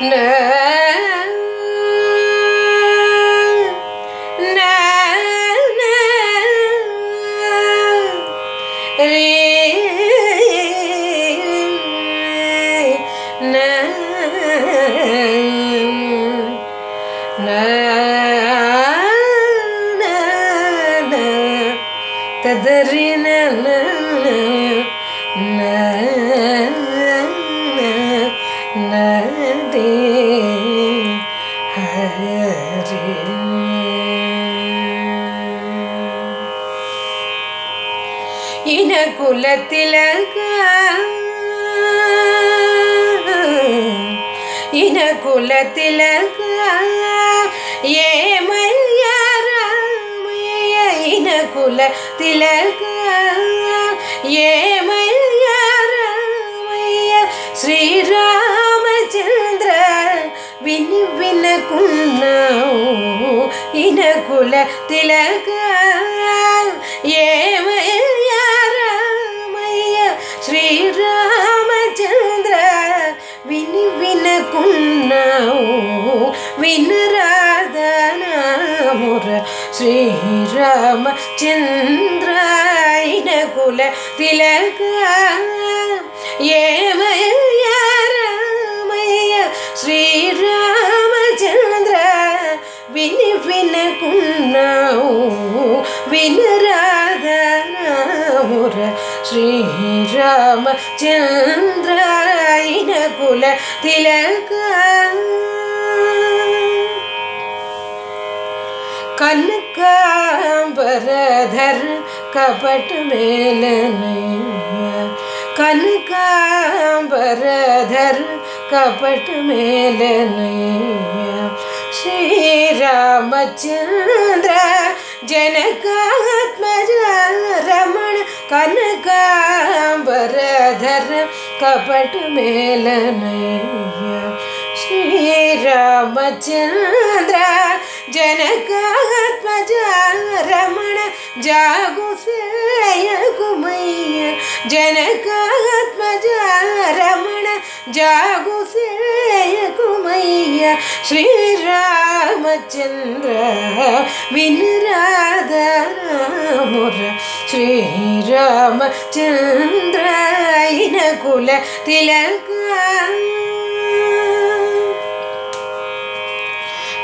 No. ഇനകുലത്തിലക ഇനകുലത്തിലക ഏമയ്യ Ramaiah ഇനകുലത്തിലക ഏ രാമയ്യ ശ്രീരാമചന്ദ്ര വിനി ഇനകുല തിലക ശ്രീരാമചന്ദ്ര విని వినకున్నావు വിനരാധനാമുര శ్రీరామచంద్ర కుల തിലക ഏമയ്യ ശ്രീരാമചന്ദ്രായന കുല തിലക കനകാംബരധർ കപടമേലനയ്യ കനകാംബരധർ കപടമേലനയ്യ ശ്രീരാമചന്ദ്ര ജനകാത്മജ രമ கனகாம்பரதர கபட மேலனையா ஸ்ரீராமச்சந்திரா जनकात्मज रमण जागुसेय कुमय्य जनकात्मज रमण जागुसेय कुमय्य श्रीरामचन्द्र विनुराध मुर श्रीरामचन्द्र कुल तिलका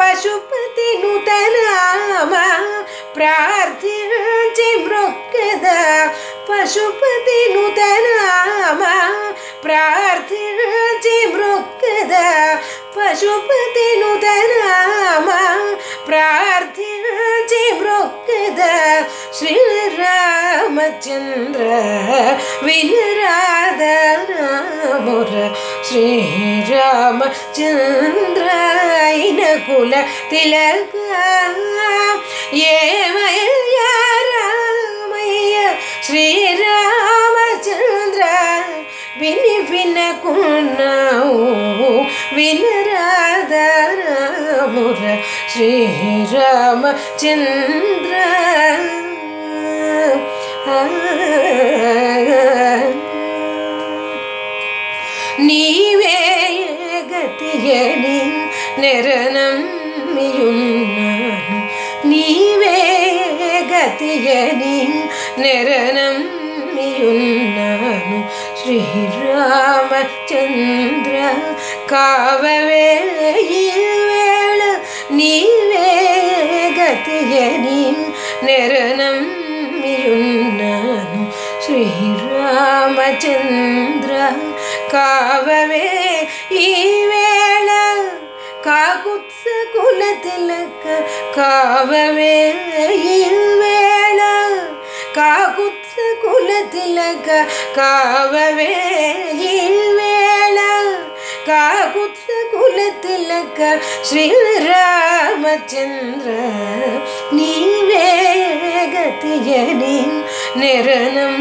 നുതനാമ ദശരഥ സുതന ദശ ചൂടവയ്യ ശ്രീരാമചന്ദ്ര പശുപതി നുതനാമ പ്രാർത്ഥിഞ്ചി മൃക്കത പശുപതി നുതനാമ പ്രാർത്ഥിഞ്ചി മൃക്കത പശുപതി നുതനാമ പ്രാർത്ഥിഞ്ചി മൃക്കത ശ്രീരാമചന്ദ്ര വിനരാധനാമുര ശ്രീരാമചന്ദ്ര ഇനകുല തിലക ഏമയ്യ ശ്രീരാമചന്ദ്ര വിനി വിനകുന്നാവോ വിനരാധനാമുര ശ്രീരാമചന്ദ്ര നീവേ ഗതിയനി നിരനമ്മിയുന്നാണ് നീവേ ഗതിയനി നിരനമ്മിയുന്നാണ് ശ്രീരാമചന്ദ്ര കാവവേള ഈ വേള നീവേ നിരനമ്മിയുന്നാണ് ശ്രീരാമചന്ദ്ര കാവവേ ഈ വേള കാകുത്സ കുലതിലക്ക് കാവവേ ഈ വേള കാകുത്സ കുലതിലക്ക് കാവവേ ഈ വേള കാകുത്സ കുലതിലക്ക് ശ്രീരാമചന്ദ്ര നീ വേഗതിയനിൻ നിരനം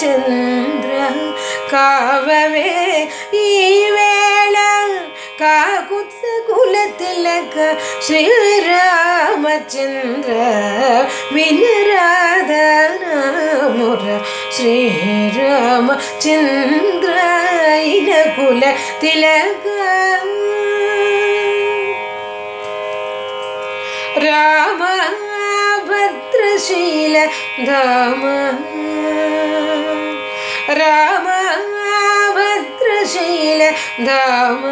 ചന്ദ്ര കാവവേ ഈ വേള കാകുത്സ കുലത്തിലക ശ്രീരാമചന്ദ്ര വിനരാധനാമുര ശ്രീരാമചന്ദ്ര ഇനകുല തിലക രാമഭദ്രശീല രാമ धाम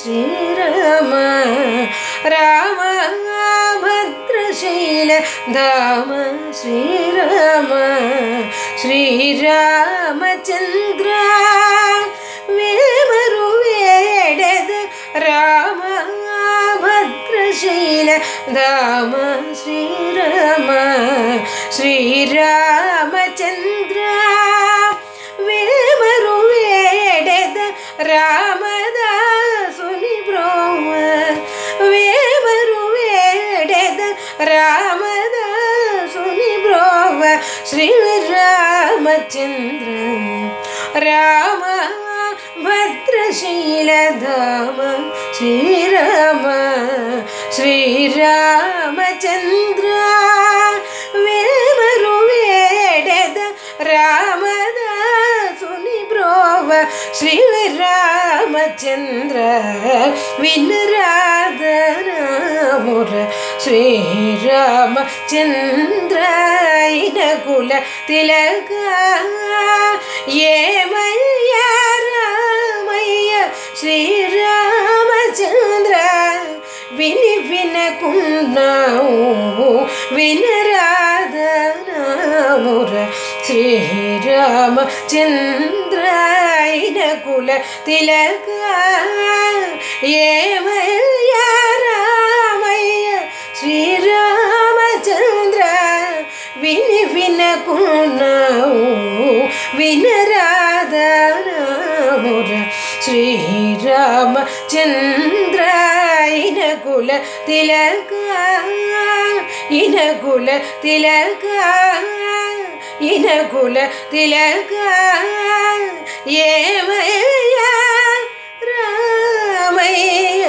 श्रीराम राम भद्रशील धाम श्रीराम श्रीरामचन्द्र वेमरुवेडद राम ഭദ്രശീല ധാമ ശ്രീരാമ ശ്രീരാമചന്ദ്ര ശ്രീരാമചന്ദ്ര രാമ ഭദ്രശീലധാമ ശ്രീരാമ ശ്രീരാമചന്ദ്ര വേമരുവേടത രാമദാസുനി ശ്രീരാമചന്ദ്ര വിനരാ ശ്രീരാമ ചന്ദ്രൈന കുല തിലക ഏമയ്യ രാമയ്യ ശ്രീരാമചന്ദ്ര വിനി വിന കുന്നൂ വിനരാധനമുര ശ്രീരാമ ചന്ദ്രൈന കുല തിലക ഏമയ്യ విని వినకున్నావు వినరాధనాముర శ్రీరామచంద్ర ఇనకుల తిలక ఇనకుల తిలక ఇనకుల తిలక ఏమయ్య రామయ్య